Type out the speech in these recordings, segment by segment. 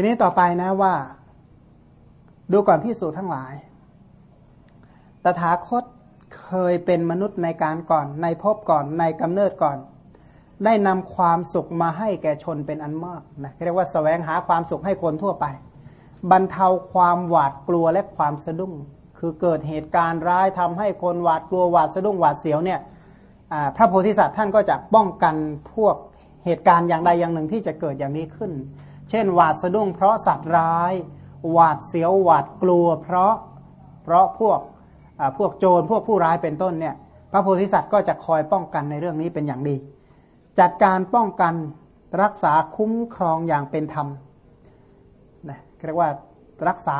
ทีนี้ต่อไปนะว่า ดูก่อนพิสูจน์ทั้งหลาย ตถาคตเคยเป็นมนุษย์ในการก่อน ในภพก่อน ในกำเนิดก่อน ได้นำความสุขมาให้แก่ชนเป็นอันมากนะเรียกว่าสแสวงหาความสุขให้คนทั่วไป บรรเทาความหวาดกลัวและความสะดุ้ง คือเกิดเหตุการณ์ร้ายทำให้คนหวาดกลัวหวาดสะดุ้งหวาดเสียวเนี่ยพระโพธิสัตว์ท่านก็จะป้องกันพวกเหตุการณ์อย่างใดอย่างหนึ่งที่จะเกิดอย่างนี้ขึ้น เช่น หวาดสะดุ้งเพราะสัตว์ร้าย หวาดเสียวหวาดกลัว เพราะเพราะพวกพวกโจรพวกผู้ร้ายเป็นต้นเนี่ยพระโพธิสัตว์ก็จะคอยป้องกันในเรื่องนี้เป็นอย่างดี จัดการป้องกันรักษาคุ้มครองอย่างเป็นธรรมนะเรียกว่ารักษา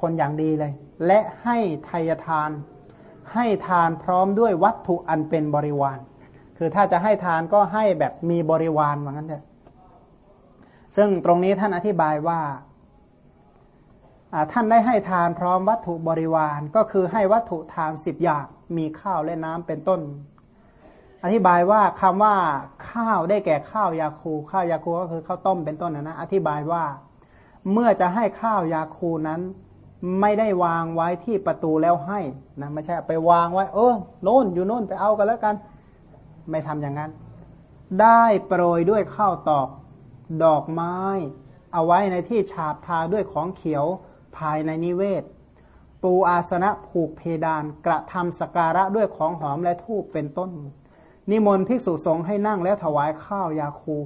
คนอย่างดีเลย และให้ทายทาน ให้ทานพร้อมด้วยวัตถุอันเป็นบริวาร คือถ้าจะให้ทานก็ให้แบบมีบริวารเหมือนกันเถอะ ซึ่งตรงนี้ท่านอธิบายว่าท่านได้ให้ทานพร้อมวัตถุบริวารก็คือให้วัตถุทานสิบอย่างมีข้าวและน้ำเป็นต้น อธิบายว่าคำว่าข้าวได้แก่ข้าวยาคูข้าวยาคูก็คือข้าวต้มเป็นต้นนะนะอธิบายว่าเมื่อจะให้ข้าวยาคูนั้น ไม่ได้วางไว้ที่ประตูแล้วให้นะไม่ใช่ไปวางไว้ เออโน่นอยู่โน่นไปเอากันแล้วกัน ไม่ทำอย่างนั้น ได้โปรยด้วยข้าวตอก ดอกไม้ เอาไว้ในที่ฉาบทาด้วยของเขียวภายในนิเวศ ปูอาสนะผูกเพดานกระทำสการะด้วยของหอมและทูบเป็นต้น นิมนต์ภิกษุสงฆ์ให้นั่งแล้วถวายข้าวยาคู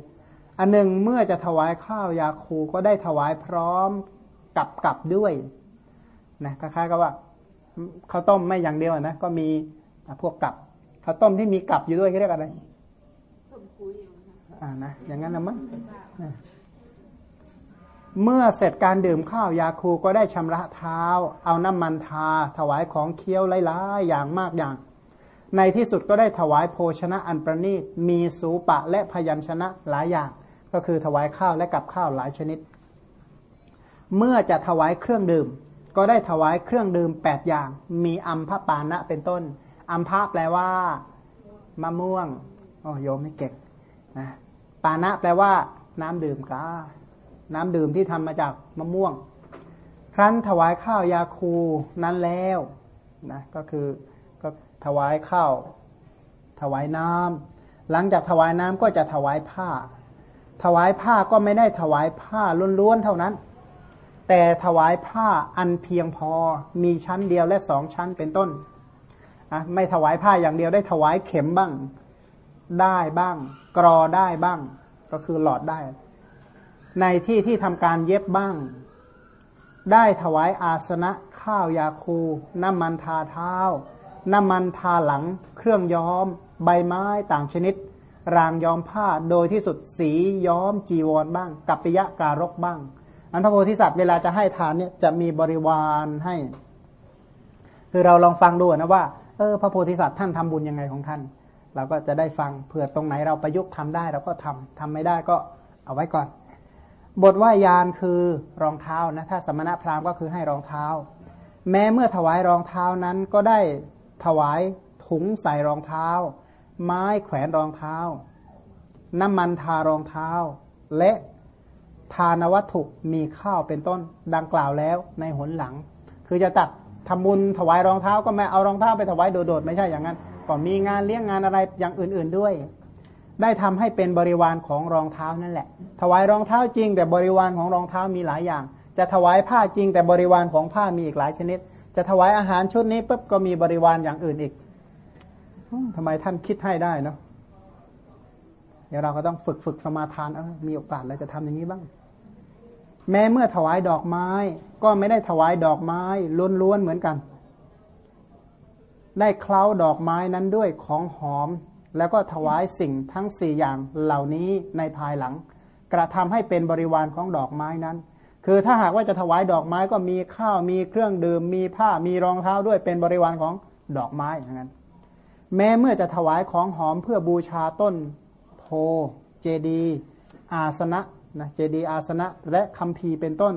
อันหนึ่งเมื่อจะถวายข้าวยาคูก็ได้ถวายพร้อมกับกับด้วยนะคล้ายๆกับว่าข้าวต้มไม่อย่างเดียวนะก็มีพวกกับข้าวต้มที่มีกับอยู่ด้วยเรียกอะไร อ่านะอย่างนั้นนะมั้งเมื่อเสร็จการดื่มข้าวยาคูก็ได้ชำระเท้า เอาน้ำมันทา ถวายของเคี้ยวหลายๆอย่างมากอย่าง ในที่สุดก็ได้ถวายโภชนะอันประณีตมีสูปะและพยัญชนะหลายอย่าง ก็คือถวายข้าวและกับข้าวหลายชนิด เมื่อจะถวายเครื่องดื่ม ก็ได้ถวายเครื่องดื่มแปดอย่าง มีอัมพปานะเป็นต้นอัมพะแปลว่ามะม่วงโอ้โยมนี่เก่งนะ ปานะแปลว่า น้ำดื่มกาน้ำดื่มที่ทำมาจากมะม่วง ครั้นถวายข้าวยาคูนั้นแล้วนะก็คือก็ถวายข้าว ถวายน้ำหลังจากถวายน้ำก็จะถวายผ้า ถวายผ้าก็ไม่ได้ถวายผ้าล้วนๆเท่านั้น แต่ถวายผ้าอันเพียงพอมีชั้นเดียวและสองชั้นเป็นต้นอะไม่ถวายผ้าอย่างเดียวได้ถวายเข็มบ้าง ได้บ้าง กรอได้บ้าง ก็คือหลอดได้ ในที่ที่ทำการเย็บบ้าง ได้ถวายอาสนะข้าวยาคู น้ำมันทาเท้า น้ำมันทาหลัง เครื่องย้อม ใบไม้ต่างชนิด รางย้อมผ้าโดยที่สุดสีย้อมจีวรบ้าง กัปปิยะการกบ้าง อันพระโพธิสัตว์เวลาจะให้ทานเนี่ยจะมีบริวารให้ คือเราลองฟังดูนะว่าเออพระโพธิสัตว์ท่านทำบุญยังไงของท่าน เราก็จะได้ฟังเผื่อตรงไหนเราประยุกต์ทำได้เราก็ทำทำไม่ได้ก็เอาไว้ก่อน บทว่ายานคือรองเท้านะถ้าสมณะพราหมณ์ก็คือให้รองเท้า แม้เมื่อถวายรองเท้านั้นก็ได้ถวายถุงใส่รองเท้า ไม้แขวนรองเท้า น้ำมันทารองเท้า และทานวัตถุมีข้าวเป็นต้นดังกล่าวแล้วในหนหลัง คือจะตัดทำบุญถวายรองเท้าก็ไม่เอารองเท้าไปถวายโดดๆไม่ใช่อย่างนั้น ก็มีงานเลี้ยงงานอะไรอย่างอื่นๆด้วย ได้ทำให้เป็นบริวารของรองเท้านั่นแหละ ถวายรองเท้าจริง แต่บริวารของรองเท้ามีหลายอย่าง จะถวายผ้าจริง แต่บริวารของผ้ามีอีกหลายชนิด จะถวายอาหารชุดนี้ปุ๊บก็มีบริวารอย่างอื่นอีกทำไมท่านคิดให้ได้เนาะเดี๋ยวเราก็ต้องฝึกฝึกสมาทานเออมีโอกาสเราจะทำอย่างนี้บ้าง แม้เมื่อถวายดอกไม้ ก็ไม่ได้ถวายดอกไม้ล้วนๆเหมือนกัน ได้เคล้าดอกไม้นั้นด้วยของหอม แล้วก็ถวายสิ่งทั้งสี่อย่างเหล่านี้ในภายหลัง กระทำให้เป็นบริวารของดอกไม้นั้น คือถ้าหากว่าจะถวายดอกไม้ก็มีข้าวมีเครื่องดื่ม มีผ้ามีรองเท้าด้วยเป็นบริวารของดอกไม้อย่างนั้น แม้เมื่อจะถวายของหอมเพื่อบูชาต้นโพเจดีอาสนะนะเจดีอาสนะและคัมภีร์เป็นต้น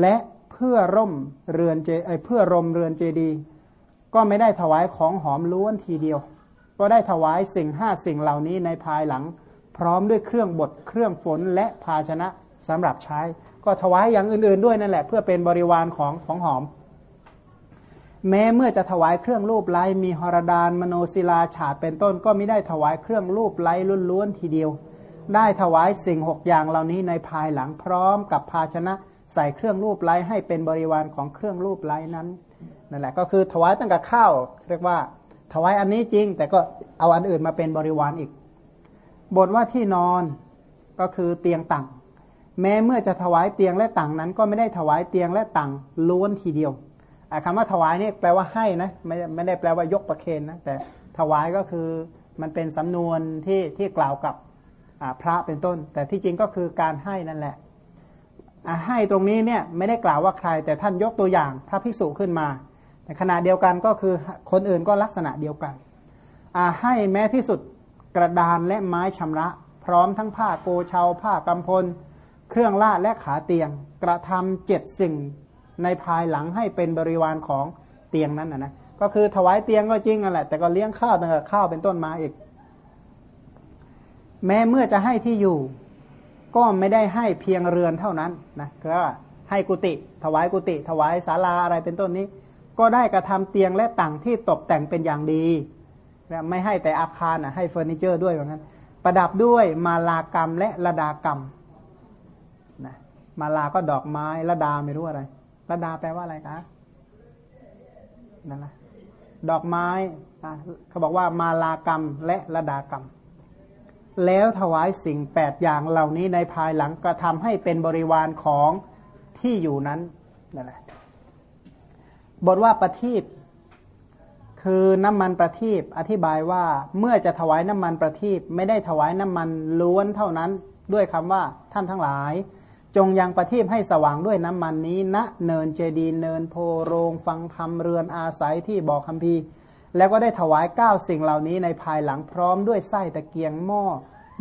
และเพื่อร่มเรือนเจไอเพื่อรมเรือนเจดี ก็ไม่ได้ถวายของหอมล้วนทีเดียว ก็ได้ถวายสิ่งห้าสิ่งเหล่านี้ในภายหลัง พร้อมด้วยเครื่องบดเครื่องฝนและภาชนะสำหรับใช้ ก็ถวายอย่างอื่นๆด้วยนั่นแหละเพื่อเป็นบริวารของของหอม แม้เมื่อจะถวายเครื่องรูปไล้มีหรดานมโนศิลาฉาดเป็นต้น ก็ไม่ได้ถวายเครื่องรูปไล้ล้วนๆทีเดียว ได้ถวายสิ่งหกอย่างเหล่านี้ในภายหลังพร้อมกับภาชนะใส่เครื่องรูปไล้ให้เป็นบริวารของเครื่องรูปไล้นั้น นั่นแหละก็คือถวายตั้งแต่ข้าว เรียกว่า ถวายอันนี้จริง แต่ก็เอาอันอื่นมาเป็นบริวารอีกบทว่าที่นอนก็คือเตียงต่างแม้เมื่อจะถวายเตียงและต่างนั้น ก็ไม่ได้ถวายเตียงและต่างล้วนทีเดียวคำว่าถวายนี่แปลว่าให้นะไม่ไม่ได้แปลว่ายกประเคนนะแต่ถวายก็คือมันเป็นสำนวนที่ที่กล่าวกับพระเป็นต้น แต่ที่จริงก็คือการให้นั่นแหละให้ตรงนี้เนี่ยไม่ได้กล่าวว่าใคร แต่ท่านยกตัวอย่างพระภิกษุขึ้นมา ขณะเดียวกันก็คือคนอื่นก็ลักษณะเดียวกันให้แม้ที่สุดกระดานและไม้ชำระ พร้อมทั้งผ้าโกเชาผ้ากำพล เครื่องลาดและขาเตียง กระทำเจ็ดสิ่งในภายหลังให้เป็นบริวารของเตียงนั้นนะนะก็คือถวายเตียงก็จริงนั่นแหละ แต่ก็เลี้ยงข้าวตั้งแต่ข้าวเป็นต้นมาอีก แม้เมื่อจะให้ที่อยู่ ก็ไม่ได้ให้เพียงเรือนเท่านั้นนะก็ให้กุฏิถวายกุฏิถวายศาลาอะไรเป็นต้นนี้ ก็ได้กระทำเตียงและต่างที่ตกแต่งเป็นอย่างดีไม่ให้แต่อาคารนะให้เฟอร์นิเจอร์ด้วยเหมือนกันประดับด้วยมาลากรรมและระดากรรมนะมาลาก็ดอกไม้ระดาไม่รู้อะไรระดาแปลว่าอะไรคะนั่นแหละดอกไม้เขาบอกว่ามาลากรรมและระดากรรม แล้วถวายสิ่งแปดอย่างเหล่านี้ในภายหลังกระทำให้เป็นบริวารของที่อยู่นั้นนั่นแหละ บทว่าประทีปคือน้ำมันประทีปอธิบายว่าเมื่อจะถวายน้ำมันประทีปไม่ได้ถวายน้ำมันล้วนเท่านั้นด้วยคำว่าท่านทั้งหลาย จงยังประทีปให้สว่างด้วยน้ำมันนี้ณนะเนินเจดีเนินโพโรงฟังธรรมเรือนอาศัยที่บอกคำพีแล้วก็ได้ถวายเก้าสิ่งเหล่านี้ในภายหลังพร้อมด้วยไส้ตะเกียงหม้อ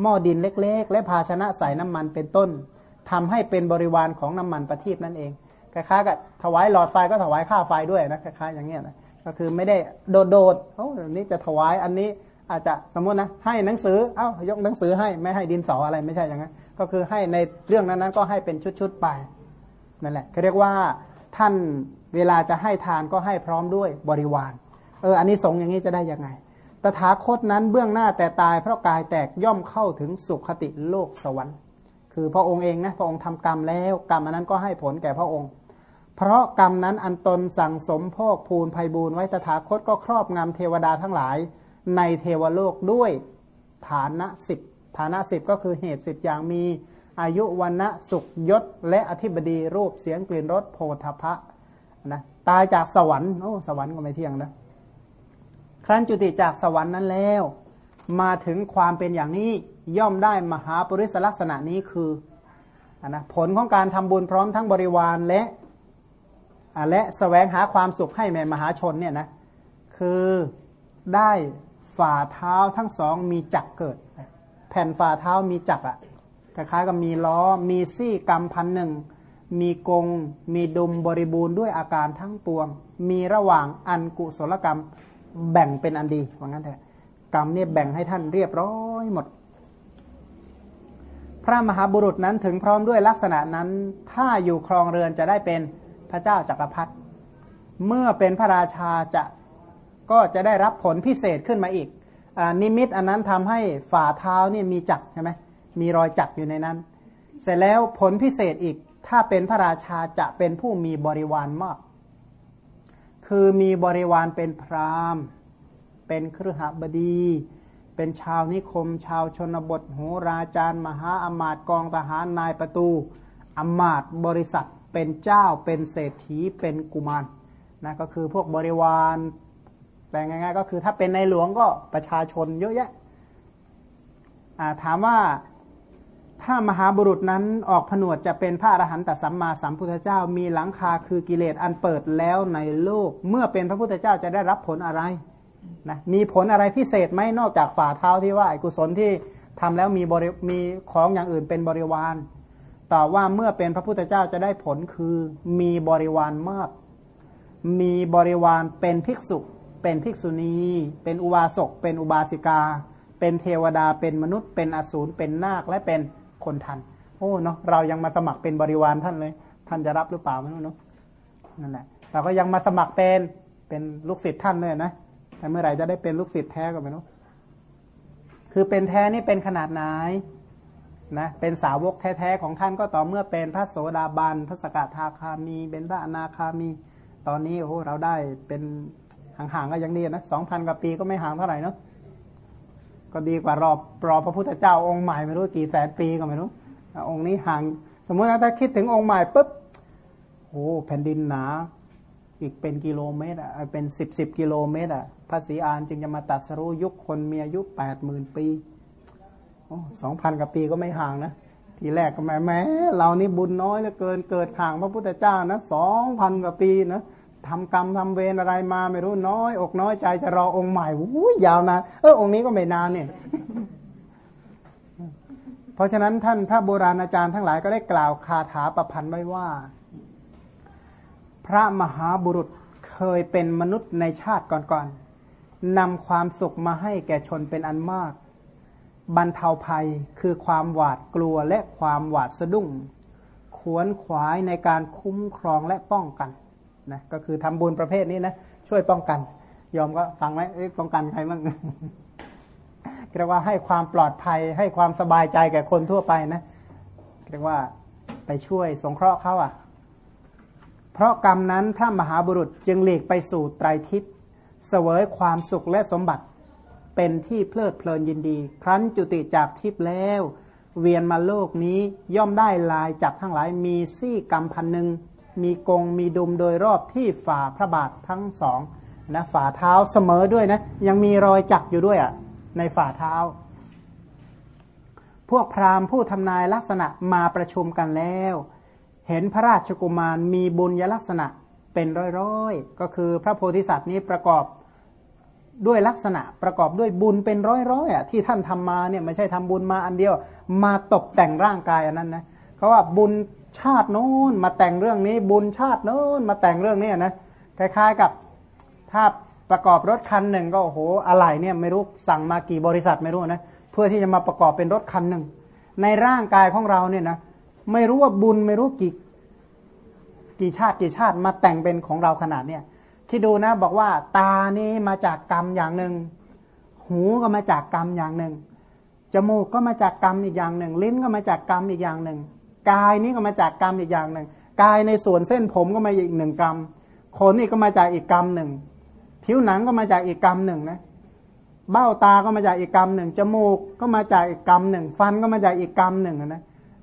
หม้อดินเล็ก ๆ และภาชนะใส่น้ำมันเป็นต้นทำให้เป็นบริวารของน้ำมันประทีปนั่นเอง คล้ายๆกับถวายหลอดไฟก็ถวายค่าไฟด้วยนะคล้ายๆอย่างเงี้ยนะก็คือไม่ได้โดดๆโอ้นี้จะถวายอันนี้อาจจะสมมตินะให้หนังสือเอ้ายกหนังสือให้ไม่ให้ดินสออะไรไม่ใช่อย่างนั้นก็คือให้ในเรื่องนั้นๆก็ให้เป็นชุดๆไปนั่นแหละเขาเรียกว่าท่านเวลาจะให้ทานก็ให้พร้อมด้วยบริวารเอออันนี้สงอย่างนี้จะได้ยังไง ตถาคตนั้นเบื้องหน้าแต่ตายเพราะกายแตกย่อมเข้าถึงสุขติโลกสวรรค์ คือพระองค์เองนะพระองค์ทำกรรมแล้วกรรมอันนั้นก็ให้ผลแก่พระองค์ เพราะกรรมนั้นอันตนสั่งสมพอกพูนภัยบูนไว้ตถาคตก็ครอบงำเทวดาทั้งหลาย ในเทวโลกด้วยฐานะสิบฐานะสิบก็คือเหตุสิบอย่างมีอายุวันนะสุขยศ และอธิบดีรูปเสียงกลิ่นรสโพธพะนะตายจากสวรรค์โอ้สวรรค์ก็ไม่เที่ยงนะครั้นจุติจากสวรรค์นั้นแล้ว มาถึงความเป็นอย่างนี้ย่อมได้มหาปริศลักษณะนี้คือนะผลของการทำบุญพร้อมทั้งบริวารและ และสแสวงหาความสุขให้แม่มหาชนเนี่ยนะคือได้ฝ่าเท้าทั้งสองมีจักเกิด แผ่นฝ่าเท้ามีจักอะคล้ายๆกับมีล้อมีซี่กรรมพันหนึ่งมีกง มีดุมบริบูรณ์ด้วยอาการทั้งปวง มีระหว่างอันกุศลกรรมแบ่งเป็นอันดีว่างั้นเถอะกรรมเนี่ยแบ่งให้ท่านเรียบร้อยหมด พระมหาบุรุษนั้นถึงพร้อมด้วยลักษณะนั้น ถ้าอยู่ครองเรือนจะได้เป็น พระเจ้าจากักรพรรดิเมื่อเป็นพระราชาจะก็จะได้รับผลพิเศษขึ้นมาอีกอนิมิตอันนั้นทำให้ฝ่าเท้านี่มีจักใช่ไหมมีรอยจักอยู่ในนั้น เสร็จแล้วผลพิเศษอีกถ้าเป็นพระราชาจะเป็นผู้มีบริวารมาก คือมีบริวารเป็นพราหมณ์ เป็นครหบดี เป็นชาวนิคม ชาวชนบทโหราจารย์ มหาอมาตย์กองทหารนายประตูอมาตย์บริษัท เป็นเจ้าเป็นเศรษฐีเป็นกุมารนะก็คือพวกบริวารแปลง่ายๆก็คือถ้าเป็นในหลวงก็ประชาชนเยอะแยะถามว่าถ้ามหาบุรุษนั้นออกผนวดจะเป็นพระอรหันตสัมมาสัมพุทธเจ้า มีหลังคาคือกิเลสอันเปิดแล้วในโลก เมื่อเป็นพระพุทธเจ้าจะได้รับผลอะไรนะมีผลอะไรพิเศษไหมนอกจากฝ่าเท้าที่ว่ากุศลที่ทำแล้วมีบริมีของอย่างอื่นเป็นบริวาร ต่อว่าเมื่อเป็นพระพุทธเจ้าจะได้ผลคือมีบริวารมาก มีบริวารเป็นภิกษุ เป็นภิกษุณี เป็นอุบาสก เป็นอุบาสิกา เป็นเทวดา เป็นมนุษย์ เป็นอสูร เป็นนาค และเป็นคนทัน โอ้เนาะ เรายังมาสมัครเป็นบริวารท่านเลย ท่านจะรับหรือเปล่าไม่รู้เนาะ นั่นแหละ เราก็ยังมาสมัครเป็น เป็นลูกศิษย์ท่านเลยนะ แต่เมื่อไหร่จะได้เป็นลูกศิษย์แท้ก็ไม่รู้ คือเป็นแท้นี่เป็นขนาดไหน นะเป็นสาวกแท้ๆของท่านก็ต่อเมื่อเป็นพระโสดาบันพระสกทาคามี เป็นพระอนาคามี ตอนนี้โอ้เราได้เป็นห่างๆก็ยังดีนะสองพันกว่าปีก็ไม่ห่างเท่าไหร่เนาะก็ดีกว่ารอรอพระพุทธเจ้าองค์ใหม่ไม่รู้กี่แสนปีก็ไม่รู้องค์นี้ห่าง สมมุตินะถ้าคิดถึงองค์ใหม่ปุ๊บโอ้แผ่นดินหนาอีกเป็นกิโลเมตรอะเป็นสิบสิบกิโลเมตรอะพระศรีอานจึงจะมาตัดสรู้ยุคคนมีอายุแปดหมื่นปี สองพันกว่าปีก็ไม่ห่างนะทีแรกก็แม้แม้เรานี่บุญน้อยเหลือเกินเกิดห่างพระพุทธเจ้านะสองพันกว่าปีนะทำกรรมทำเวรอะไรมาไม่รู้น้อย อกน้อยใจจะรอองค์ใหม่อู้ยาวนะเออองค์นี้ก็ไม่นานเนี่ย เพราะฉะนั้นท่านพระโบราณอาจารย์ทั้งหลายก็ได้กล่าวคาถาประพันธ์ไว้ว่า พระมหาบุรุษเคยเป็นมนุษย์ในชาติก่อนๆนำความสุขมาให้แก่ชนเป็นอันมาก บรรเทาภัยคือความหวาดกลัวและความหวาดสะดุ้งขวนขวายในการคุ้มครองและป้องกันนะก็คือทำบุญประเภทนี้นะช่วยป้องกัน ยอมก็ฟังไหมป้องกันใครบ้างเรียกว่าให้ความปลอดภัย ให้ความสบายใจแก่คนทั่วไปนะเรียกว่าไปช่วยสงเคราะห์เขาอะ เพราะกรรมนั้นพระมหาบุรุษจึงหลีกไปสู่ไตรทิพย์เสวยความสุขและสมบัติ เป็นที่เพลิดเพลินยินดี ครั้นจุติจากทิพย์แล้ว เวียนมาโลกนี้ย่อมได้ลายจับทั้งหลายมีซี่กรรมพันหนึ่งมีกงมีดุมโดยรอบที่ฝ่าพระบาททั้งสองนะฝ่าเท้าเสมอด้วยนะ ยังมีรอยจักอยู่ด้วยอะ่ะ ในฝ่าเท้า พวกพราหมณ์ผู้ทำนายลักษณะมาประชุมกันแล้ว เห็นพระราชกุมารมีบุญยลักษณะเป็นร้อยๆ ก็คือพระโพธิสัตว์นี้ประกอบ ด้วยลักษณะประกอบด้วยบุญเป็นร้อยๆอะที่ท่านทำมาเนี่ยไม่ใช่ทำบุญมาอันเดียว มาตกแต่งร่างกายอันนั้นนะเพราะว่าบุญชาติโน้นมาแต่งเรื่องนี้ บุญชาติโน้นมาแต่งเรื่องนี้นะคล้ายๆกับถ้าประกอบรถคันหนึ่งก็โอ้โหอะไรเนี่ยไม่รู้สั่งมากี่บริษัทไม่รู้นะเพื่อที่จะมาประกอบเป็นรถคันหนึ่งในร่างกายของเราเนี่ยนะไม่รู้ว่าบุญไม่รู้กี่กี่ชาติกี่ชาติมาแต่งเป็นของเราขนาดเนี่ย ที่ดูนะบอกว่าตานี้มาจากกรรมอย่างหนึ่ง หูก็มาจากกรรมอย่างหนึ่ง จมูกก็มาจากกรรมอีกอย่างหนึ่ง ลิ้นก็มาจากกรรมอีกอย่างหนึ่ง กายนี้ก็มาจากกรรมอีกอย่างหนึ่ง กายในส่วนเส้นผมก็มาอีกหนึ่งกรรม ขนนี่ก็มาจากอีกกรรมหนึ่ง ผิวหนังก็มาจากอีกกรรมหนึ่งนะ เบ้าตาก็มาจากอีกกรรมหนึ่ง จมูกก็มาจากอีกกรรมหนึ่ง ฟันก็มาจากอีกกรรมหนึ่งนะ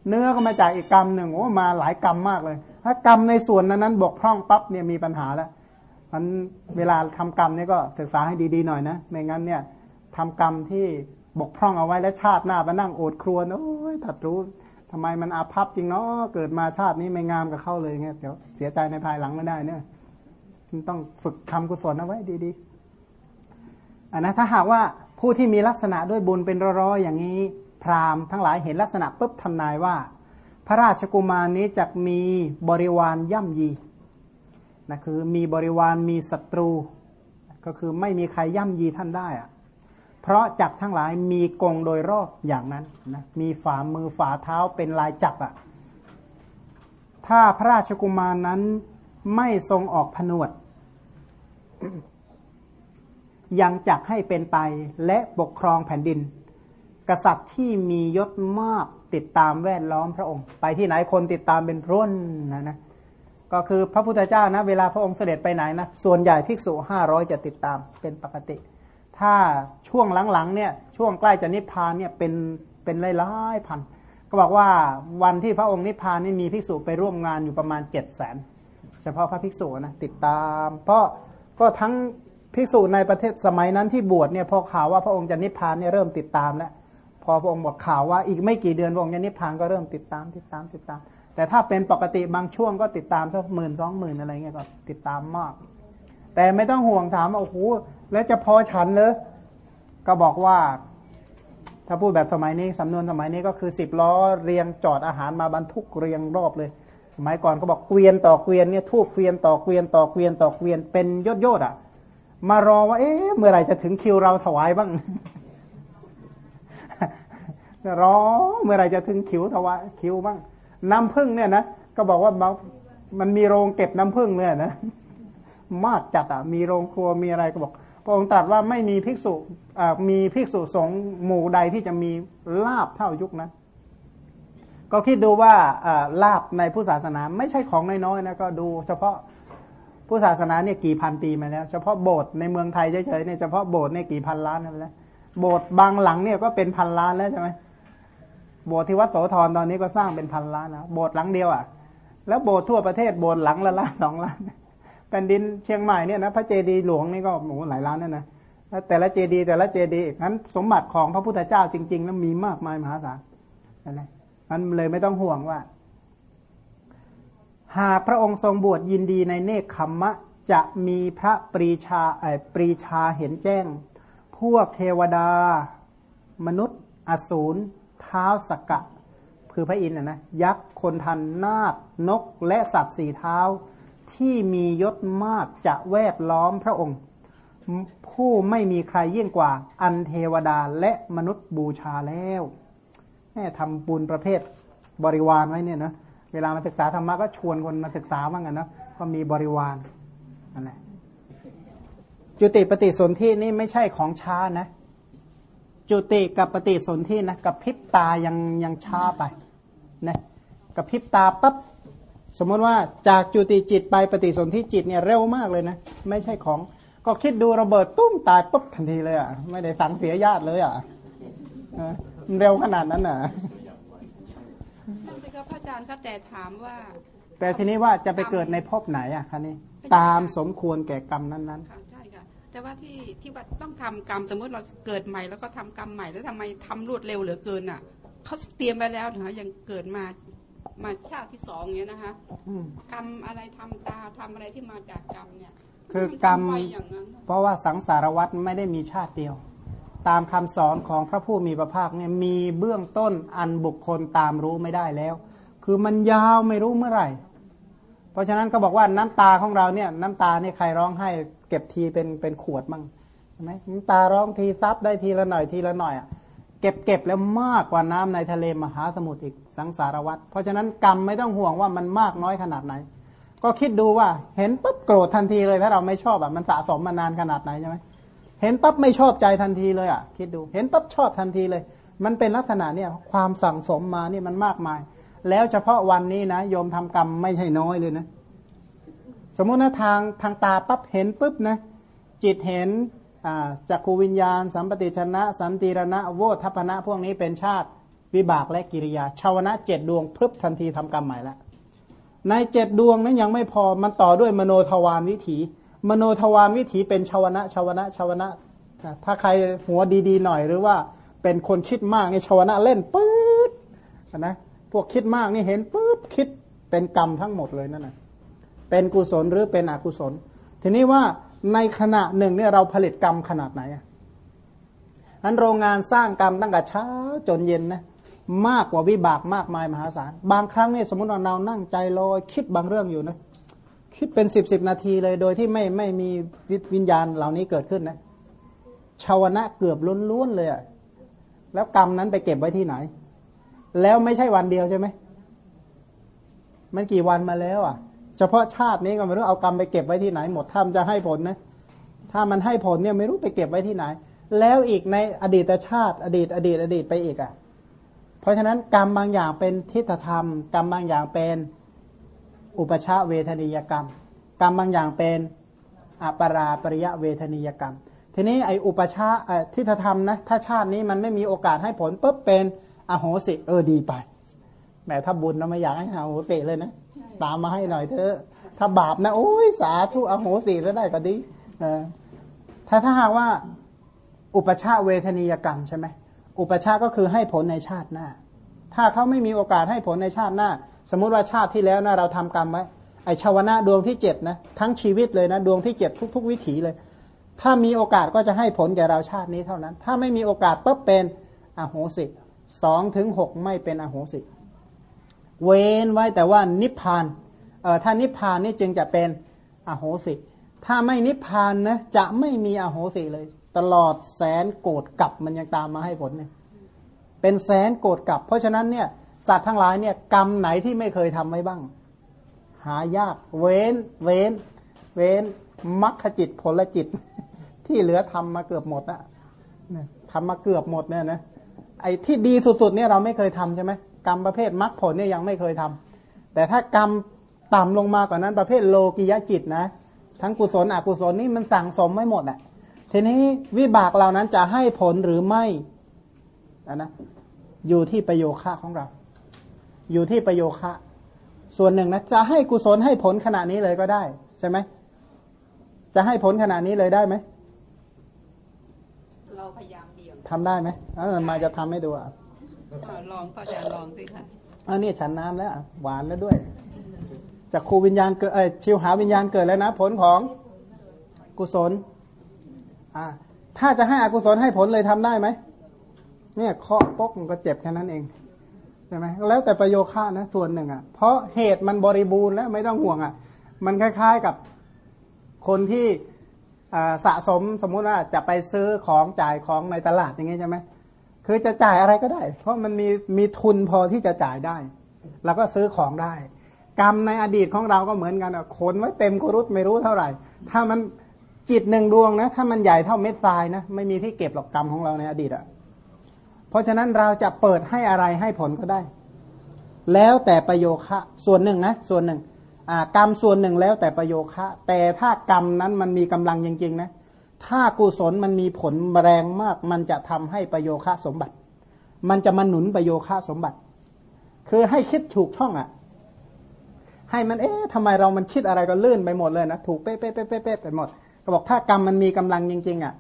เนื้อก็มาจากอีกกรรมหนึ่ง โอ้ มาหลายกรรมมากเลย ถ้ากรรมในส่วนนั้นนั้นบกพร่องปั๊บเนี่ยมีปัญหาแล้ว มันเวลาทำกรรมเนี่ยก็ศึกษาให้ดีๆหน่อยนะ ไม่งั้นเนี่ยทำกรรมที่บกพร่องเอาไว้แล้วชาติหน้ามานั่งโอดครวญโอ้ยถัดรู้ทำไมมันอาภัพจริงเนาะเกิดมาชาตินี้ไม่งามกับเข้าเลยเงี้ยเดี๋ยวเสียใจในภายหลังไม่ได้เนี่ยต้องฝึกทำกุศลเอาไว้ดีๆอันนะถ้าหากว่าผู้ที่มีลักษณะด้วยบุญเป็นร้อยๆอย่างนี้ พราหมณ์ทั้งหลายเห็นลักษณะปุ๊บทำนายว่า พระราชกุมารนี้จะมีบริวารย่ำยี นะคือมีบริวารมีศัตรู ก็คือไม่มีใครย่ำยีท่านได้อะเพราะจักทั้งหลายมีกงโดยรอบอย่างนั้นนะมีฝ่ามือฝ่าเท้าเป็นลายจับอะถ้าพระราชกุมารนั้นไม่ทรงออกผนวด ยังจักให้เป็นไปและปกครองแผ่นดิน กษัตริย์ที่มียศมากติดตามแวดล้อมพระองค์ ไปที่ไหนคนติดตามเป็นร่นนะนะ ก็คือพระพุทธเจ้านะ เวลาพระองค์เสด็จไปไหนนะ ส่วนใหญ่ภิกษุห้าร้อยจะติดตามเป็นปกติ ถ้าช่วงหลังๆเนี่ยช่วงใกล้จะนิพพานเนี่ยเป็นเป็นหลายๆพัน ก็บอกว่าวันที่พระองค์นิพพานนี่มีภิกษุไปร่วมงานอยู่ประมาณเจ็ดแสนเฉพาะพระภิกษุนะติดตาม เพราะก็ทั้งภิกษุในประเทศสมัยนั้นที่บวชเนี่ยพอข่าวว่าพระองค์จะนิพพานเนี่ยเริ่มติดตามแล้วพอพระองค์บอกข่าวว่าอีกไม่กี่เดือนพระองค์จะนิพพานก็เริ่มติดตามติดตามติดตาม แต่ถ้าเป็นปกติบางช่วงก็ติดตามสักหมื่นสองหมื่นอะไรเงี้ยก็ติดตามมาก แต่ไม่ต้องห่วงถามว่าโอ้โหแล้วจะพอฉันเลยก็บอกว่า ถ้าพูดแบบสมัยนี้สำนวนสมัยนี้ก็คือสิบล้อเรียงจอดอาหารมาบรรทุกเรียงรอบเลย สมัยก่อนก็บอกเกวียนต่อเกวียนเนี่ยทูบเกวียนต่อเกวียนต่อเกวียนต่อเกวียนเป็นยอดยอดอะ มารอว่าเอ๊ะเมื่อไหร่จะถึงคิวเราถวายบ้างรอเมื่อไหร่จะถึงคิวทวายคิวบ้าง น้ำพึ่งเนี่ยนะก็บอกว่ามันมีโรงเก็บน้ำพึ่งเนี่ยนะมากจัดอะมีโรงครัวมีอะไรก็บอก พระองค์ตรัสว่าไม่มีภิกษุมีภิกษุสงฆ์หมู่ใดที่จะมีลาบเท่ายุคนะก็คิดดูว่าลาบในผู้ศาสนาไม่ใช่ของน้อยๆนะก็ดู เฉพาะผู้ศาสนาเนี่ยกี่พันปีมาแล้ว เฉพาะโบสถ์ในเมืองไทยเฉยๆเนี่ยเฉพาะโบสถ์เนี่ยกี่พันล้านนั่นแหละโบสถ์บางหลังเนี่ยก็เป็นพันล้านแล้วใช่ไหม โบสถ์ที่วัดโสธรตอนนี้ก็สร้างเป็นพันล้านนะโบสถ์หลังเดียวอะ แล้วโบสถ์ทั่วประเทศโบสถ์หลังละล้านสองล้านแผ่นดินเชียงใหม่เนี่ยนะพระเจดีย์หลวงนี่ก็หมูหลายล้านนั่นนะแต่ละเจดีย์แต่ละเจดีย์นั้นสมบัติของพระพุทธเจ้าจริงๆแล้วมีมากมายมหาศาลอะไรมันเลยไม่ต้องห่วงว่า หากพระองค์ทรงบวชยินดีในเนคขมมะ จะมีพระปรีชาไอปรีชาเห็นแจ้ง พวกเทวดา มนุษย์ อสูร เท้าสกกะ คือพระอินทร์นะยักษ์คนทันนาคนกและสัตว์สี่เท้า ที่มียศมากจะแวดล้อมพระองค์ ผู้ไม่มีใครยิ่งกว่า อันเทวดาและมนุษย์บูชาแล้วแม่ทำบุญประเภทบริวารไว้เนี่ยนะเวลามาศึกษาธรรมะก็ชวนคนมาศึกษาบ้างกันนะก็มีบริวารนั่นแหละจุติปฏิสนธินี่ไม่ใช่ของช้านะ จุติกับปฏิสนธินะกับพริบตายังยังช้าไปนะกับพริบตาปั๊บสมมติว่าจากจุติจิตไปปฏิสนธิจิตเนี่ยเร็วมากเลยนะ ไม่ใช่ของ ก็คิดดูระเบิดตุ้มตายปุ๊บทันทีเลยอะ ไม่ได้สั่งเสียญาติเลยอะเร็วขนาดนั้นน่ะก็พระอาจารย์ก็แต่ถามว่า แต่ทีนี้ว่าจะไปเกิดในภพไหนอะคะนี่ตามสมควรแก่กรรมนั้นๆ ใช่ค่ะแต่ว่าที่ที่ว่าต้องทำกรรมสมมติเราเกิดใหม่แล้วก็ทำกรรมใหม่แล้วทำไมทำรวดเร็วเหลือเกินอะเขาเตรียมไปแล้วนะยังเกิดมามาชาติที่สองเนี้ยนะคะกรรมอะไรทำตาทำอะไรที่มาจากกรรมเนี่ย คือกรรมเพราะว่าสังสารวัตรไม่ได้มีชาติเดียว ตามคำสอนของพระผู้มีพระภาคเนี่ยมีเบื้องต้นอันบุคคลตามรู้ไม่ได้แล้ว คือมันยาวไม่รู้เมื่อไหร่ เพราะฉะนั้นก็บอกว่าน้ำตาของเราเนี่ย น้ำตาเนี่ยใครร้องให้ เก็บทีเป็นเป็นขวดมั่งใช่ไหมตาร้องทีซับได้ทีละหน่อยทีละหน่อยอะเก็บเก็บแล้วมากกว่าน้ำในทะเลมหาสมุทรอีกสังสารวัตรเพราะฉะนั้นกรรมไม่ต้องห่วงว่ามันมากน้อยขนาดไหน ก็คิดดูว่าเห็นปุ๊บโกรธทันทีเลยถ้าเราไม่ชอบแบบมันสะสมมานานขนาดไหนใช่ไหมเห็นปั๊บไม่ชอบใจทันทีเลยอะคิดดูเห็นปั๊บชอบทันทีเลย มันเป็นลักษณะเนี่ยความสั่งสมมานี่มันมากมาย แล้วเฉพาะวันนี้นะโยมทำกรรมไม่ใช่น้อยเลยนะ สมมุตินะทางทางตาปั๊บเห็นปุ๊บนะจิตเห็นจักขูวิญญาณ สัมปติชนะ สันติรณะโวทัพนะพวกนี้เป็นชาติวิบากและกิริยาชาวนะเจ็ดดวงพรึบทันทีทำกรรมใหม่ละในเจ็ดดวงนั้นยังไม่พอมันต่อด้วยมโนทวารวิถี มโนทวารวิถีเป็นชาวนะชาวนะชาวนะ ถ้าใครหัวดีๆหน่อยหรือว่าเป็นคนคิดมากในชาวนะเล่นปื๊ดนะพวกคิดมากนี่เห็นปุ๊บคิดเป็นกรรมทั้งหมดเลยนั่นนะ เป็นกุศลหรือเป็นอกุศล ทีนี้ว่าในขณะหนึ่งเนี่ยเราผลิตกรรมขนาดไหนอันโรงงานสร้างกรรมตั้งแต่เช้าจนเย็นนะมากกว่าวิบากมากมายมหาศาล บางครั้งเนี่ยสมมติว่าเรานั่งใจลอยคิดบางเรื่องอยู่นะคิดเป็นสิบสิบนาทีเลยโดยที่ไม่ไม่มีวิญญาณเหล่านี้เกิดขึ้นนะชาวนะเกือบล้วนๆเลยอะแล้วกรรมนั้นไปเก็บไว้ที่ไหน แล้วไม่ใช่วันเดียวใช่ไหมมันกี่วันมาแล้วอะ เฉพาะชาตินี้ก็ไม่รู้เอากรรมไปเก็บไว้ที่ไหน หมดถ้ามันจะให้ผลนะถ้ามันให้ผลเนี่ยไม่รู้ไปเก็บไว้ที่ไหน แล้วอีกในอดีตชาติ อดีต อดีต อดีตไปอีกอะ เพราะฉะนั้นกรรมบางอย่างเป็นทิฏฐธรรม กรรมบางอย่างเป็นอุปชาเวทนิยกรรม กรรมบางอย่างเป็นอปราปริยะเวทนิยกรรม ทีนี้ไออุปชาที่ถ้าทำนะถ้าชาตินี้มันไม่มีโอกาสให้ผลปุ๊บเป็นอโหสิเออดีไปแหมถ้าบุญนะไม่อยากให้อโหสิเลยนะ ตามมาให้หน่อยเถอะ ถ้าบาปนะโอ้ยสาธุอโหสิจะได้ก็ดีถ้าถ้าหากว่า อุปชาเวทนิยกรรมใช่ไหมอุปชาก็คือให้ผลในชาติหน้า ถ้าเขาไม่มีโอกาสให้ผลในชาติหน้า สมมุติว่าชาติที่แล้วนะเราทำกรรมไว้ไอชาวนะดวงที่เจ็ดนะทั้งชีวิตเลยนะดวงที่เจ็ดทุก ๆ วิถีเลย ถ้ามีโอกาสก็จะให้ผลแก่เราชาตินี้เท่านั้น ถ้าไม่มีโอกาสปุ๊บเป็นอโหสิสองถึงหกไม่เป็นอโหสิ เว้นไว้แต่ว่านิพพานเอ่อถ้านิพพานนี่จึงจะเป็นอโหสิ ถ้าไม่นิพพานนะจะไม่มีอโหสิเลย ตลอดแสนโกรธกับมันยังตามมาให้ผลเนี่ยเป็นแสนโกรธกลับ เพราะฉะนั้นเนี่ยสัตว์ทั้งหลายเนี่ยกรรมไหนที่ไม่เคยทำไว้บ้าง หายากเว้นเว้น เว้นมัคคจิตผลจิต ที่เหลือทำมาเกือบหมดอะทำมาเกือบหมดเนี่ยนะไอ้ที่ดีสุดๆเนี่ยเราไม่เคยทำใช่ไหม กรรมประเภทมรรคผลเนี่ยยังไม่เคยทำแต่ถ้ากรรมต่ำลงมากว่านั้นประเภทโลกิยจิตนะ ทั้งกุศลอกุศลนี่มันสั่งสมไม่หมดอะทีนี้วิบากเหล่านั้นจะให้ผลหรือไม่นะอยู่ที่ประโยคะของเรา อยู่ที่ประโยคะ ส่วนหนึ่งนะจะให้กุศลให้ผลขณะนี้เลยก็ได้ใช่ไหมจะให้ผลขณะนี้เลยได้ไหมเราพยายามเดี่ยวทำได้ไหมเออมาจะทำให้ดูอะ ลองพ่อจะลองสิค่ะอันนี้ฉันน้ำแล้ว หวานแล้วด้วยจากครูวิญญาณเกิดเออชิวหาวิญญาณเกิดแล้วนะ ผลของกุศล อ่า ถ้าจะให้อกุศลให้ผลเลยทำได้ไหมเนี่ยเคาะปกมันก็เจ็บแค่นั้นเองใช่ไหมแล้วแต่ประโยค่านะส่วนหนึ่งอะ เพราะเหตุมันบริบูรณ์แล้วไม่ต้องห่วงอะ มันคล้าย ๆกับคนที่สะสมสมมุติว่าจะไปซื้อของจ่ายของในตลาดอย่างงี้ใช่ไหม คือจะจ่ายอะไรก็ได้ เพราะมันมีมีทุนพอที่จะจ่ายได้ แล้วก็ซื้อของได้ กรรมในอดีตของเราก็เหมือนกันขนไว้เต็มกุรุตไม่รู้เท่าไหร่ ถ้ามันจิตหนึ่งดวงนะ ถ้ามันใหญ่เท่าเม็ดทรายนะ ไม่มีที่เก็บหรอกกรรมของเราในอดีตอะ่ะ เพราะฉะนั้นเราจะเปิดให้อะไรให้ผลก็ได้ แล้วแต่ประโยคะส่วนหนึ่งนะ ส่วนหนึ่งกรรมส่วนหนึ่งแล้วแต่ประโยคะ แต่ถ้ากรรมนั้นมันมีกำลังจริงๆนะ ถ้ากุศลมันมีผลแรงมาก มันจะทำให้ประโยคะสมบัติ มันจะมาหนุนประโยคะสมบัติ คือให้คิดถูกช่องอะ่ะ ให้มันเอ๊ะทำไมเรามันคิดอะไรก็ลื่นไปหมดเลยนะถูกเป๊ะเป๊ะเป๊ะเป๊ะไปหมดก็บอกถ้ากรรมมันมีกำลังจริง ๆอะ่ะ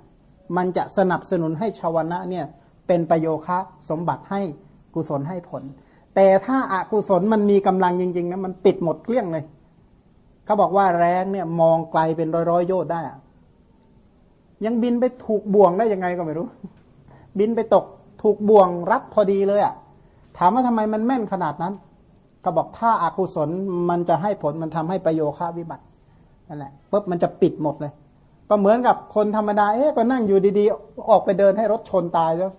มันจะสนับสนุนให้ชาวนะเนี่ย เป็นประโยคะสมบัติให้กุศลให้ผล แต่ถ้าอากุศลมันมีกำลังจริงๆนะมันปิดหมดเกลี้ยงเลยเขาบอกว่าแรงเนี่ยมองไกลเป็นร้อยๆโยชน์ได้อะ ยังบินไปถูกบ่วงได้ยังไงก็ไม่รู้ บินไปตกถูกบ่วงรับพอดีเลยอะ่ะ ถามว่าทำไมมันแม่นขนาดนั้นเขาบอกถ้าอากุศลมันจะให้ผลมันทำให้ประโยชน์วิบัตินั่นแหละปุ๊บมันจะปิดหมดเลย ก็เหมือนกับคนธรรมดาเอ๊ะก็นั่งอยู่ดีๆ ออกไปเดินให้รถชนตายแล้ว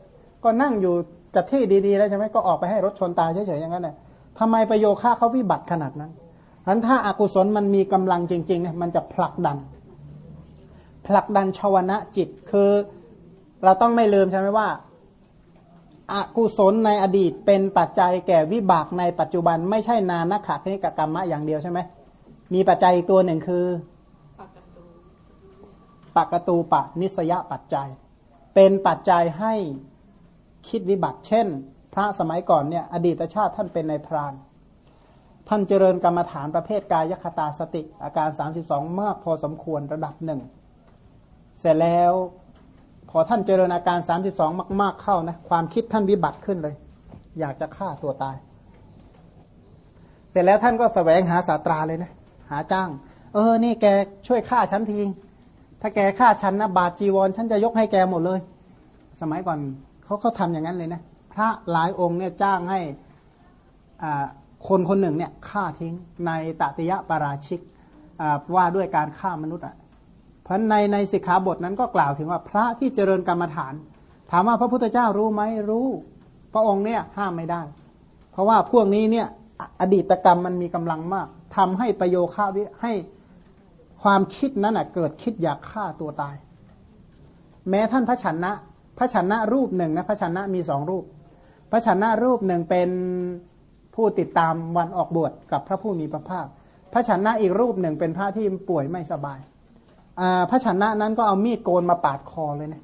ก็นั่งอยู่กับที่ดีๆแล้วใช่ไหมก็ออกไปให้รถชนตายเฉยๆอย่างนั้นน่ะทำไมประโยชน์ค่าเขาวิบัติขนาดนั้นอันถ้าอากุศลมันมีกำลังจริงๆเนี่ยมันจะผลักดัน ผลักดันชาวนะจิตคือเราต้องไม่ลืมใช่ไหมว่าอากุศลในอดีตเป็นปัจจัยแก่วิบากในปัจจุบันไม่ใช่นานักขะคณิกกรรมะอย่างเดียวใช่ไหมมีปัจจัยอีกตัวหนึ่งคือปักตูปะนิสยปัจจัย เป็นปัจจัยให้คิดวิบัติเช่น พระสมัยก่อนเนี่ยอดีตชาติท่านเป็นในพราน ท่านเจริญกรรมฐานประเภทกายคตาสติ อาการ 32 มากพอสมควรระดับหนึ่ง เสร็จแล้วพอท่านเจริญอาการ 32 มาก ๆ เข้านะ ความคิดท่านวิบัติขึ้นเลย อยากจะฆ่าตัวตาย เสร็จแล้วท่านก็แสวงหาศาสตราเลยนะ หาจ้าง เออ นี่แกช่วยฆ่าฉันที ถ้าแกฆ่าฉันนะบาทจีวร ฉันจะยกให้แกหมดเลย สมัยก่อนเขาเขาทำอย่างนั้นเลยนะ พระหลายองค์เนี่ยจ้างให้คนคนหนึ่งเนี่ยฆ่าทิ้งในตติยะปาราชิกว่าด้วยการฆ่ามนุษย์อะ พราะในในสิกขาบทนั้นก็กล่าวถึงว่าพระที่เจริญกรรมฐาน ถามว่าพระพุทธเจ้ารู้ไหมรู้ พระองค์เนี่ยห้ามไม่ได้ เพราะว่าพวกนี้เนี่ยอดีตกรรมมันมีกำลังมากทำให้ประโยชน์วิให้ความคิดนั้นเกิดคิดอยากฆ่าตัวตาย แม้ท่านพระชนะพระชนะรูปหนึ่งนะพระชนะมีสองรูป พระชนะรูปหนึ่งเป็นผู้ติดตามวันออกบวชกับพระผู้มีพระภาค พระชนะอีกรูปหนึ่งเป็นพระที่ป่วยไม่สบาย พระชนะนั้นก็เอามีดโกนมาปาดคอเลยนะ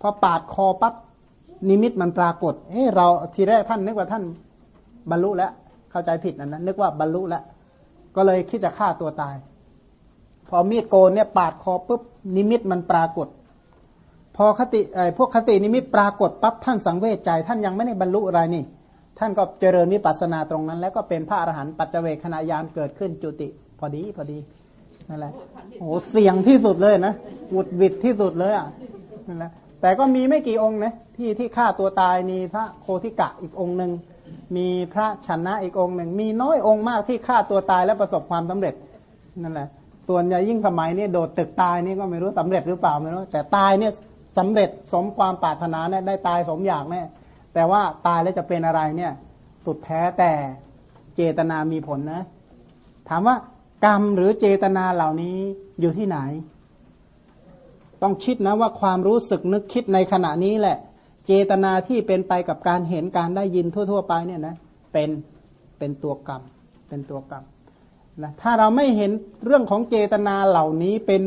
พอปาดคอปั๊บนิมิตมันปรากฏเฮ้เราทีแรกท่านนึกว่าท่านบรรลุแล้ว เข้าใจผิดนะนะนึกว่าบรรลุแล้ว ก็เลยคิดจะฆ่าตัวตาย พอมีดโกนเนี่ยปาดคอปุ๊บนิมิตมันปรากฏ พอคติไอ้พวกคตินิมิตปรากฏปั๊บท่านสังเวชใจ ท่านยังไม่ได้บรรลุอะไรนี่ ท่านก็เจริญวิปัสสนาตรงนั้น แล้วก็เป็นพระอรหันต์ปัจเจเวคขณะยานเกิดขึ้นจุติ พอดีพอดี นั่นแหละโอ้เสียงที่สุดเลยนะวุดวิดที่สุดเลยอะนั่นแหละแต่ก็มีไม่กี่องค์นะที่ที่ฆ่าตัวตายมีพระโคติกะอีกองค์หนึ่งมีพระชนะอีกองค์หนึ่งมีน้อยองค์มากที่ฆ่าตัวตายแล้วประสบความสำเร็จนั่นแหละ ส่วนใหญ่ยิ่งสมัยนี้โดดตึกตายนี่ก็ไม่รู้สำเร็จหรือเปล่าไม่รู้แต่ตายเนี่ยสำเร็จสมความปรารถนาเนี่ยได้ตายสมอยากแน่แต่ว่าตายแล้วจะเป็นอะไรเนี่ย สุดแท้แต่เจตนามีผลนะ ถามว่า กรรมหรือเจตนาเหล่านี้อยู่ที่ไหน ต้องคิดนะว่าความรู้สึกนึกคิดในขณะนี้แหละ เจตนาที่เป็นไปกับการเห็นการได้ยินทั่ว ๆ ไปเนี่ยนะเป็นเป็นตัวกรรม เป็นตัวกรรมนะถ้าเราไม่เห็นเรื่องของเจตนาเหล่านี้เป็น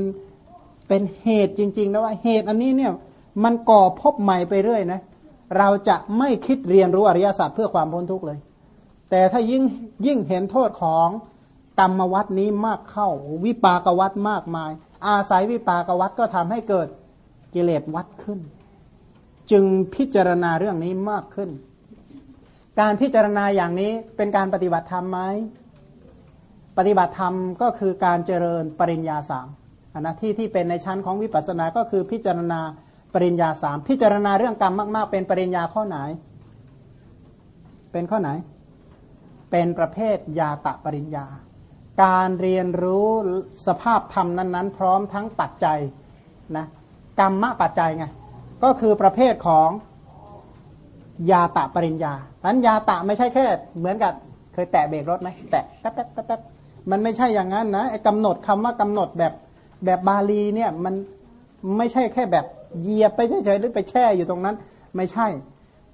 เป็นเหตุจริงๆนะว่าเหตุอันนี้เนี่ยมันก่อพบใหม่ไปเรื่อยนะเราจะไม่คิดเรียนรู้อริยสัจเพื่อความพ้นทุกข์เลย แต่ถ้ายิ่งยิ่งเห็นโทษของ กรรมวัดนี้มากเข้า วิปากวัดมากมาย อาศัยวิปากวัดก็ทำให้เกิดกิเลสวัดขึ้น จึงพิจารณาเรื่องนี้มากขึ้น การพิจารณาอย่างนี้เป็นการปฏิบัติธรรมไหมปฏิบัติธรรมก็คือการเจริญปริญญาสามอันนะที่ที่เป็นในชั้นของวิปัสสนา ก็คือพิจารณาปริญญาสามพิจารณาเรื่องกรรมมาก ๆ เป็นปริญญาข้อไหน เป็นข้อไหน เป็นประเภทยาตะปริญญา การเรียนรู้สภาพธรรมนั้น ๆ พร้อมทั้งปัจจัยนะกรรมะปัจจัยไงก็คือประเภทของยาตะปริญญาอันยาตะไม่ใช่แค่เหมือนกับเคยแตะเบรกรถไหมแตะแป๊บแป๊บแป๊บมันไม่ใช่อย่างนั้นนะไอ้กำหนดคำว่ากำหนดแบบแบบบาลีเนี่ยมันไม่ใช่แค่แบบเหยียบไปเฉยๆหรือไปแช่อยู่ตรงนั้น ไม่ใช่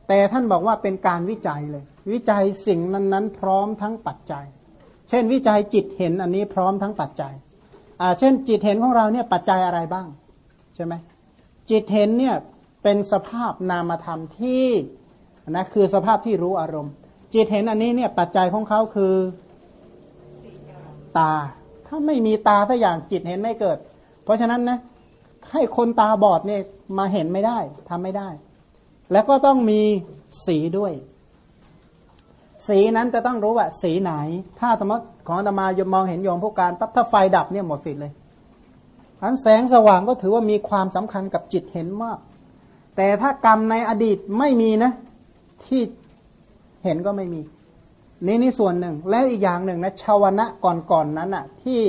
แต่ท่านบอกว่าเป็นการวิจัยเลย วิจัยสิ่งนั้นๆ พร้อมทั้งปัจจัย เช่นวิจัยจิตเห็นอันนี้พร้อมทั้งปัจจัยอ่าเช่นจิตเห็นของเราเนี่ยปัจจัยอะไรบ้างใช่ไหมจิตเห็นเนี่ยเป็นสภาพนามธรรมที่นะคือสภาพที่รู้อารมณ์ จิตเห็นอันนี้เนี่ยปัจจัยของเขาคือตา ถ้าไม่มีตาถ้าอย่างจิตเห็นไม่เกิด เพราะฉะนั้นนะให้คนตาบอดเนี่ยมาเห็นไม่ได้ทำไม่ได้ แล้วก็ต้องมีสีด้วย สีนั้นจะต้องรู้ว่าสีไหน ถ้าสมมติของธรรมายมมองเห็นโยมผู้การปั๊บถ้าไฟดับเนี่ยหมดสิทธิ์เลยอันแสงสว่างก็ถือว่ามีความสำคัญกับจิตเห็นมาก แต่ถ้ากรรมในอดีตไม่มีนะ ที่เห็นก็ไม่มี นี่นี่ส่วนหนึ่ง แล้วอีกอย่างหนึ่งนะชาวนะก่อนๆนนั้นอะ ที่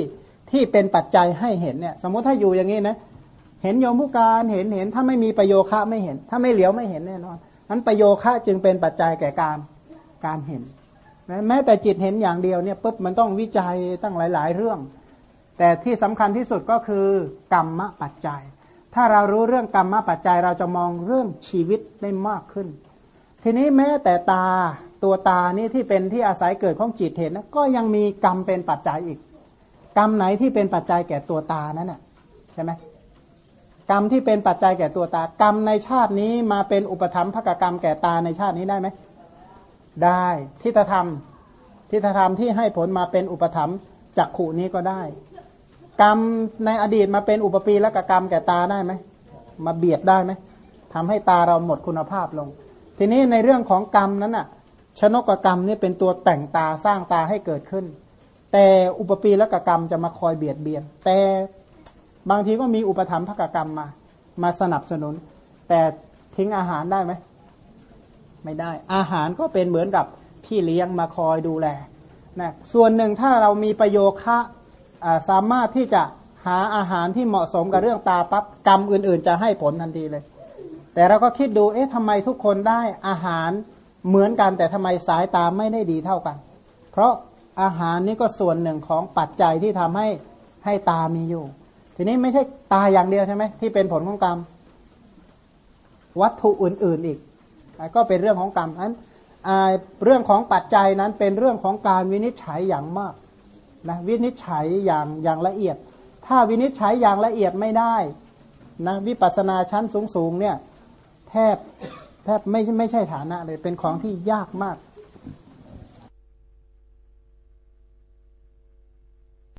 ที่เป็นปัจจัยให้เห็นเนี่ย สมมติถ้าอยู่อย่างนี้นะเห็นโยมผู้การเห็นเห็น ถ้าไม่มีประโยคะไม่เห็น ถ้าไม่เหลียวไม่เห็นแน่นอนนั้นประโยคะจึงเป็นปัจจัยแก่การ การเห็นแม้แต่จิตเห็นอย่างเดียวเนี่ยปุ๊บมันต้องวิจัยตั้งหลาย ๆ เรื่อง แต่ที่สำคัญที่สุดก็คือกรรมปัจจัย ถ้าเรารู้เรื่องกรรมปัจจัยเราจะมองเรื่องชีวิตได้มากขึ้น ทีนี้แม้แต่ตาตัวตานี่ที่เป็นที่อาศัยเกิดของจิตเห็นนะก็ยังมีกรรมเป็นปัจจัยอีก กรรมไหนที่เป็นปัจจัยแก่ตัวตานั้นน่ะใช่ไหมกรรมที่เป็นปัจจัยแก่ตัวตา กรรมในชาตินี้มาเป็นอุปธรรมภกกรรมแก่ตาในชาตินี้ได้ไหม ได้ทิฏฐธรรมทิฏฐธรรมที่ให้ผลมาเป็นอุปธรรมจักขู่นี้ก็ได้ กรรมในอดีตมาเป็นอุปปีและกกรรมแก่ตาได้ไหมมาเบียดได้ไหมทำให้ตาเราหมดคุณภาพลง ทีนี้ในเรื่องของกรรมนั้นอะชนกกรรมนี่เป็นตัวแต่งตาสร้างตาให้เกิดขึ้น แต่อุปปีและกกรรมจะมาคอยเบียดเบียน แต่บางทีก็มีอุปธรรมภกกรรมมา มาสนับสนุน แต่ทิ้งอาหารได้ไหม ไม่ได้ อาหารก็เป็นเหมือนกับพี่เลี้ยงมาคอยดูแลนะส่วนหนึ่งถ้าเรามีประโยคะสามารถที่จะหาอาหารที่เหมาะสมกับเรื่องตาปับ๊บกรรมอื่น ๆ จะให้ผลทันทีเลย แต่เราก็คิดดูเอ๊ะทำไมทุกคนได้อาหารเหมือนกันแต่ทำไมสายตาไม่ได้ดีเท่ากัน เพราะอาหารนี้ก็ส่วนหนึ่งของปัจจัยที่ทำให้ให้ตามีอยู่ ทีนี้ไม่ใช่ตาอย่างเดียวใช่ไหมที่เป็นผลของกรรม วัตถุอื่น ๆ อีก ก็เป็นเรื่องของกรรมนั้นเรื่องของปัจจัยนั้นเป็นเรื่องของการวินิจฉัยอย่างมากนะวินิจฉัยอย่างอย่างละเอียด ถ้าวินิจฉัยอย่างละเอียดไม่ได้นะวิปัสนาชั้นสูงๆเนี่ยแทบแทบไม่ไม่ใช่ฐานะเลยเป็นของที่ยากมาก